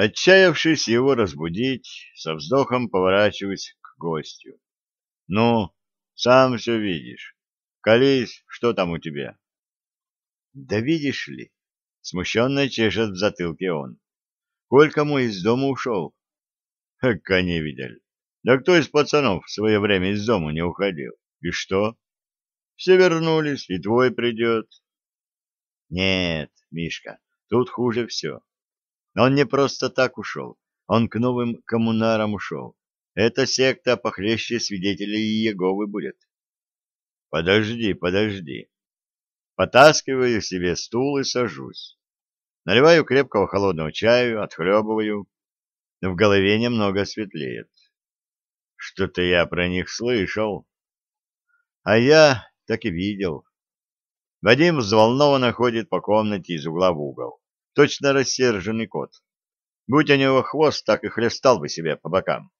Отчаявшись его разбудить, со вздохом поворачиваюсь к гостю. — Ну, сам все видишь. Колись, что там у тебя? — Да видишь ли, — смущенно чешет в затылке он. — Колька мой из дома ушел. — Коне видел. Да кто из пацанов в свое время из дома не уходил? И что? Все вернулись, и твой придет. Нет, Мишка, тут хуже все. Он не просто так ушел, он к новым коммунарам ушел. Эта секта похлеще свидетелей Иеговы будет. Подожди, подожди. Потаскиваю себе стул и сажусь. Наливаю крепкого холодного чаю, отхлебываю. В голове немного светлеет. Что-то я про них слышал. А я так и видел. Вадим взволнованно ходит по комнате из угла в угол. Точно рассерженный кот. Будь у него хвост, так и хлестал бы себя по бокам.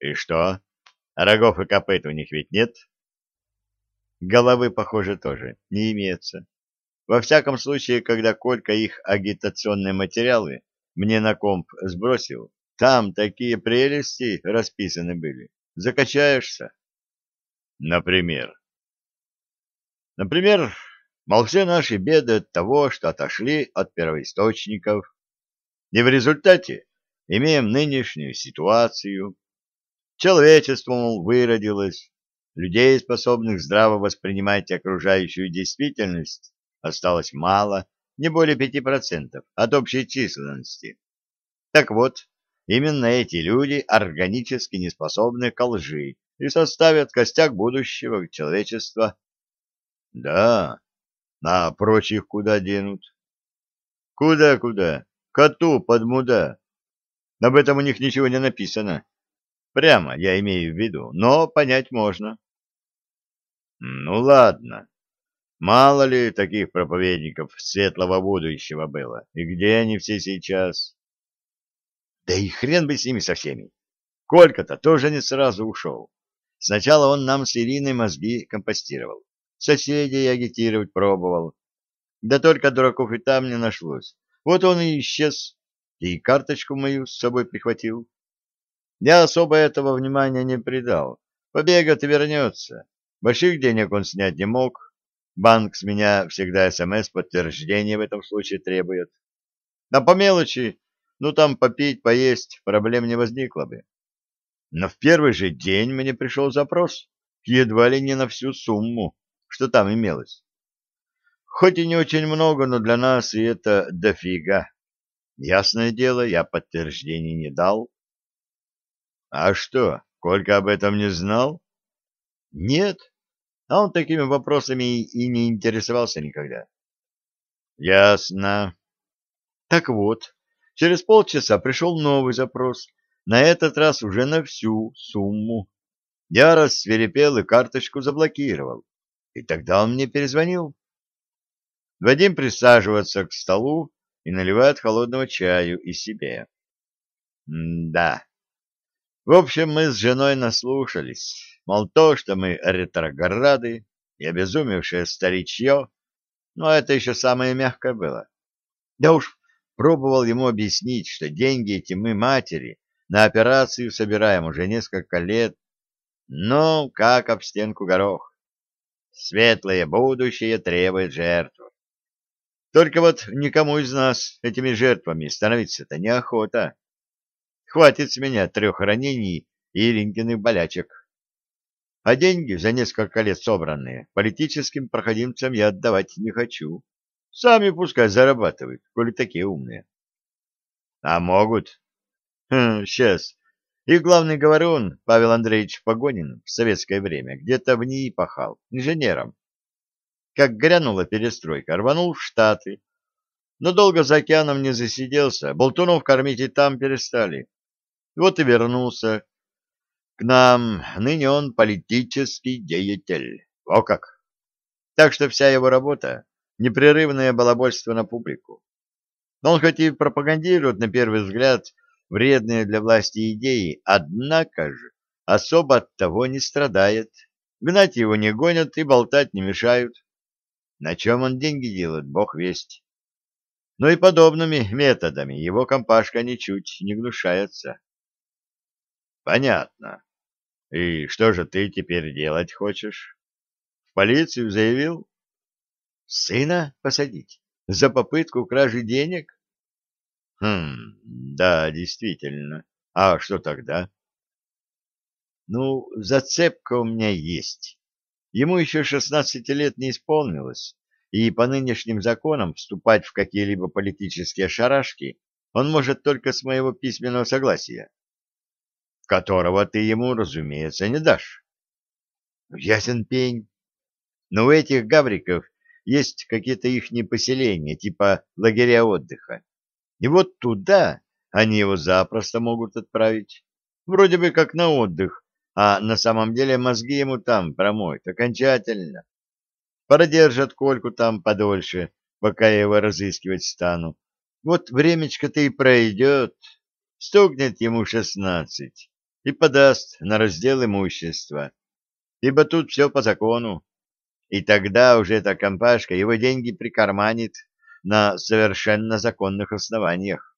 И что? Рогов и копыт у них ведь нет? Головы, похоже, тоже не имеется. Во всяком случае, когда Колька их агитационные материалы мне на комп сбросил, там такие прелести расписаны были. Закачаешься. Например. Например, мол, все наши беды от того, что отошли от первоисточников, и в результате имеем нынешнюю ситуацию. Человечество, мол, выродилось, людей, способных здраво воспринимать окружающую действительность, осталось мало, не более пяти процентов от общей численности. Так вот, Именно эти люди органически не способны к лжи и составят костяк будущего человечества. Да, а прочих куда денут? Куда-куда? Коту под муда. Об этом у них ничего не написано. Прямо, я имею в виду, но понять можно. Ну ладно. Мало ли таких проповедников светлого будущего было, и где они все сейчас? Да и хрен бы с ними со всеми. Колька-то тоже не сразу ушел. Сначала он нам с Ириной мозги компостировал. Соседей агитировать пробовал. Да только дураков и там не нашлось. Вот он и исчез. И карточку мою с собой прихватил. Я особо этого внимания не придал. Побегает и вернется. Больших денег он снять не мог. Банк с меня всегда СМС-подтверждение в этом случае требует. А по мелочи ну, там попить, поесть, проблем не возникло бы. Но в первый же день мне пришел запрос, едва ли не на всю сумму, что там имелось. Хоть и не очень много, но для нас и это дофига. Ясное дело, я подтверждений не дал. А что, Колька об этом не знал? Нет, а он такими вопросами и не интересовался никогда. Ясно. Так вот, Через полчаса пришел новый запрос, на этот раз уже на всю сумму. Я рассверепел и карточку заблокировал. И тогда он мне перезвонил. Вадим присаживается к столу и наливает холодного чаю и себе. Да. В общем, мы с женой наслушались. Мол, то, что мы ретрограды и обезумевшее старичье, но это еще самое мягкое было. Да уж Пробовал ему объяснить, что деньги эти мы, матери, на операцию собираем уже несколько лет. Но как об стенку горох. Светлое будущее требует жертв. Только вот никому из нас этими жертвами становиться-то неохота. Хватит с меня трех ранений и Иринкиных болячек. А деньги за несколько лет собранные политическим проходимцам я отдавать не хочу. Сами пускай зарабатывают, коли такие умные. А могут? Хм, сейчас. Их главный говорун, Павел Андреевич Погонин, в советское время где-то в ней пахал, инженером. Как грянула перестройка, рванул в Штаты. Но долго за океаном не засиделся, болтунов кормить и там перестали. Вот и вернулся. К нам ныне он политический деятель. О как! Так что вся его работа непрерывное балабольство на публику. Но он хоть и пропагандирует, на первый взгляд, вредные для власти идеи, однако же особо от того не страдает. Гнать его не гонят и болтать не мешают. На чем он деньги делает, бог весть. но и подобными методами его компашка ничуть не гнушается. Понятно. И что же ты теперь делать хочешь? В полицию заявил? Сына посадить? За попытку кражи денег? Хм, да, действительно. А что тогда? Ну, зацепка у меня есть. Ему еще шестнадцати лет не исполнилось, и по нынешним законам вступать в какие-либо политические шарашки он может только с моего письменного согласия, которого ты ему, разумеется, не дашь. Ясен пень. Но у этих гавриков есть какие-то ихние поселения, типа лагеря отдыха. И вот туда они его запросто могут отправить. Вроде бы как на отдых, а на самом деле мозги ему там промоют окончательно. Продержат Кольку там подольше, пока я его разыскивать стану. Вот времечко-то и пройдет, стукнет ему шестнадцать и подаст на раздел имущества, ибо тут все по закону. И тогда уже эта компашка его деньги прикарманит на совершенно законных основаниях.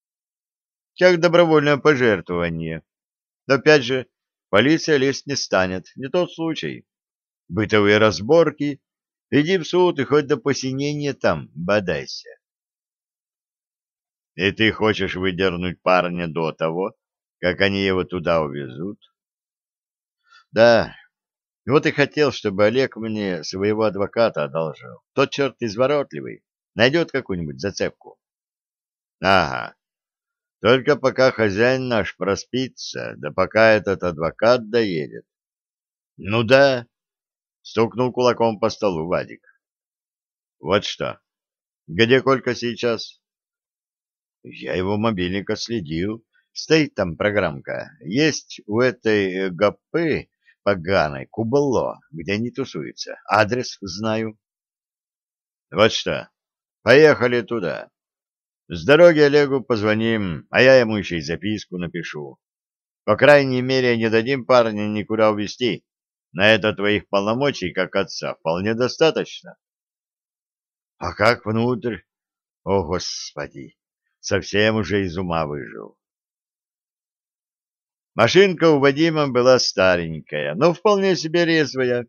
Как добровольное пожертвование. Но опять же, полиция лезть не станет, не тот случай. Бытовые разборки, иди в суд и хоть до посинения там бодайся. И ты хочешь выдернуть парня до того, как они его туда увезут? Да, вот и хотел, чтобы Олег мне своего адвоката одолжил. Тот черт изворотливый, найдет какую-нибудь зацепку. Ага. Только пока хозяин наш проспится, да пока этот адвокат доедет. Ну да, стукнул кулаком по столу Вадик. Вот что. Где Колька сейчас? Я его мобильника следил. Стоит там программка. Есть у этой ГП поганой кубло, где они тусуются. Адрес знаю. Вот что, поехали туда. С дороги Олегу позвоним, а я ему еще и записку напишу. По крайней мере, не дадим парня никуда увезти. На это твоих полномочий, как отца, вполне достаточно. А как внутрь? О, Господи! Совсем уже из ума выжил. Машинка у Вадима была старенькая, но вполне себе резвая.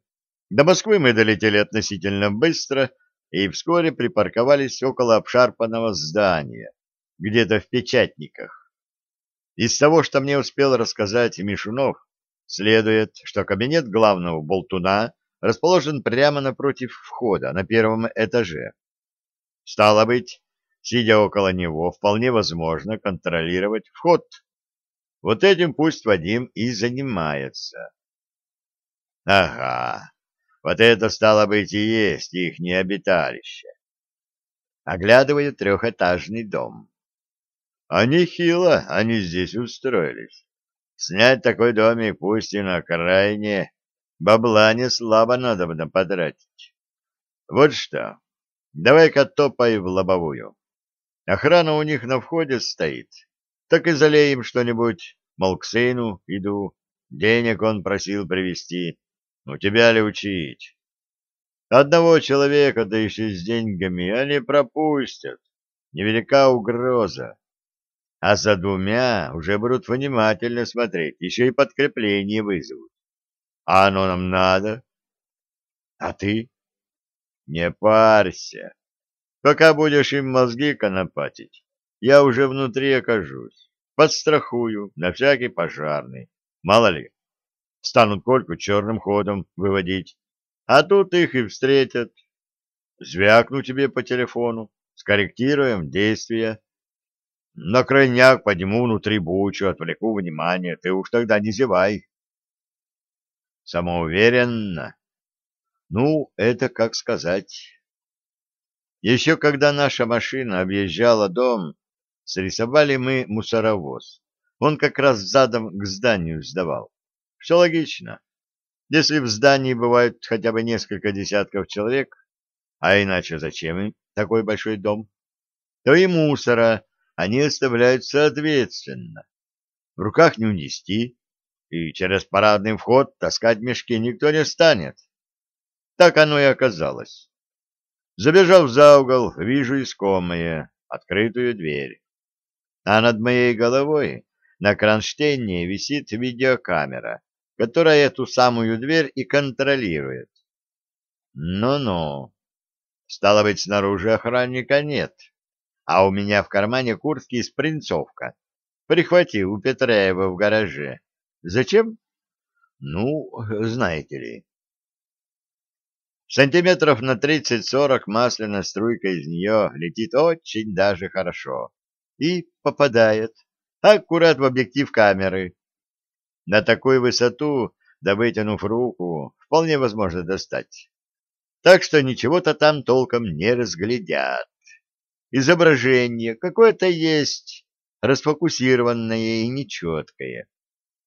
До Москвы мы долетели относительно быстро и вскоре припарковались около обшарпанного здания, где-то в Печатниках. Из того, что мне успел рассказать Мишунов, следует, что кабинет главного болтуна расположен прямо напротив входа на первом этаже. Стало быть, сидя около него, вполне возможно контролировать вход вот этим пусть Вадим и занимается. Ага, вот это стало быть и есть их необиталище. Оглядываю трехэтажный дом. Они хило, они здесь устроились. Снять такой домик, пусть и на окраине, бабла не слабо надо потратить. Вот что, давай-ка топай в лобовую. Охрана у них на входе стоит так и залеем что-нибудь, мол, к сыну иду, денег он просил привезти, ну тебя ли учить? Одного человека, да еще с деньгами, они пропустят, невелика угроза. А за двумя уже будут внимательно смотреть, еще и подкрепление вызовут. А оно нам надо. А ты? Не парься. Пока будешь им мозги конопатить, я уже внутри окажусь. Подстрахую на всякий пожарный. Мало ли, станут Кольку черным ходом выводить. А тут их и встретят. Звякну тебе по телефону, скорректируем действия. На крайняк подниму внутри бучу, отвлеку внимание, ты уж тогда не зевай. Самоуверенно. Ну, это как сказать. Еще когда наша машина объезжала дом, Срисовали мы мусоровоз. Он как раз задом к зданию сдавал. Все логично. Если в здании бывают хотя бы несколько десятков человек, а иначе зачем им такой большой дом, то и мусора они оставляют соответственно. В руках не унести, и через парадный вход таскать мешки никто не станет. Так оно и оказалось. Забежав за угол, вижу искомое. открытую дверь. А над моей головой на кронштейне висит видеокамера, которая эту самую дверь и контролирует. Ну-ну. Стало быть, снаружи охранника нет, а у меня в кармане куртки из принцовка. Прихватил у Петраева в гараже. Зачем? Ну, знаете ли. Сантиметров на 30-40 масляная струйка из нее летит очень даже хорошо. И попадает аккурат в объектив камеры. На такую высоту, да вытянув руку, вполне возможно достать. Так что ничего-то там толком не разглядят. Изображение какое-то есть, расфокусированное и нечеткое.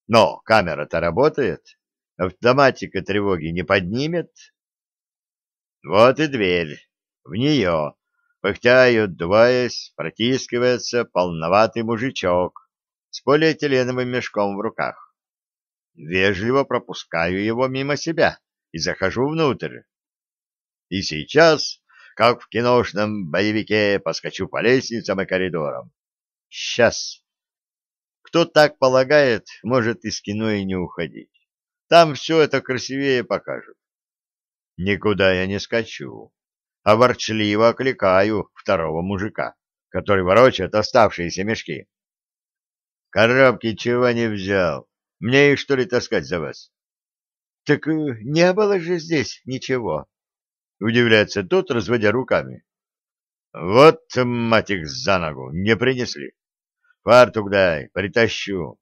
Но камера-то работает, автоматика тревоги не поднимет. Вот и дверь. В нее, пыхтя и протискивается полноватый мужичок с полиэтиленовым мешком в руках. Вежливо пропускаю его мимо себя и захожу внутрь. И сейчас, как в киношном боевике, поскочу по лестницам и коридорам. Сейчас. Кто так полагает, может из кино и не уходить. Там все это красивее покажут. Никуда я не скачу, а ворчливо окликаю второго мужика, который ворочает оставшиеся мешки. Коробки чего не взял? Мне их, что ли, таскать за вас? — Так э, не было же здесь ничего, — удивляется тот, разводя руками. — Вот, мать их, за ногу, не принесли. Фартук дай, притащу.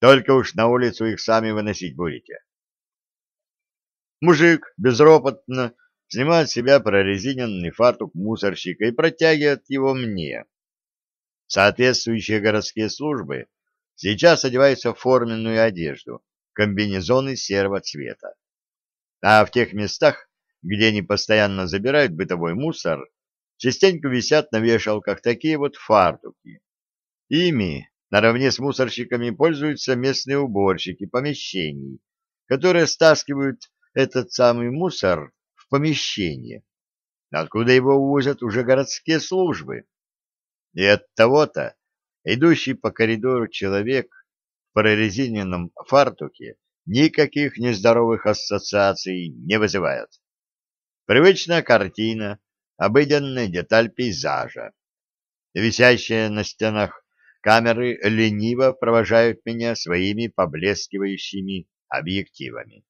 Только уж на улицу их сами выносить будете. Мужик безропотно снимает с себя прорезиненный фартук мусорщика и протягивает его мне. Соответствующие городские службы сейчас одеваются в форменную одежду, комбинезоны серого цвета. А в тех местах, где они постоянно забирают бытовой мусор, частенько висят на вешалках такие вот фартуки. Ими наравне с мусорщиками пользуются местные уборщики помещений, которые стаскивают этот самый мусор в помещение, откуда его увозят уже городские службы. И от того-то идущий по коридору человек в прорезиненном фартуке никаких нездоровых ассоциаций не вызывает. Привычная картина, обыденная деталь пейзажа. Висящие на стенах камеры лениво провожают меня своими поблескивающими объективами.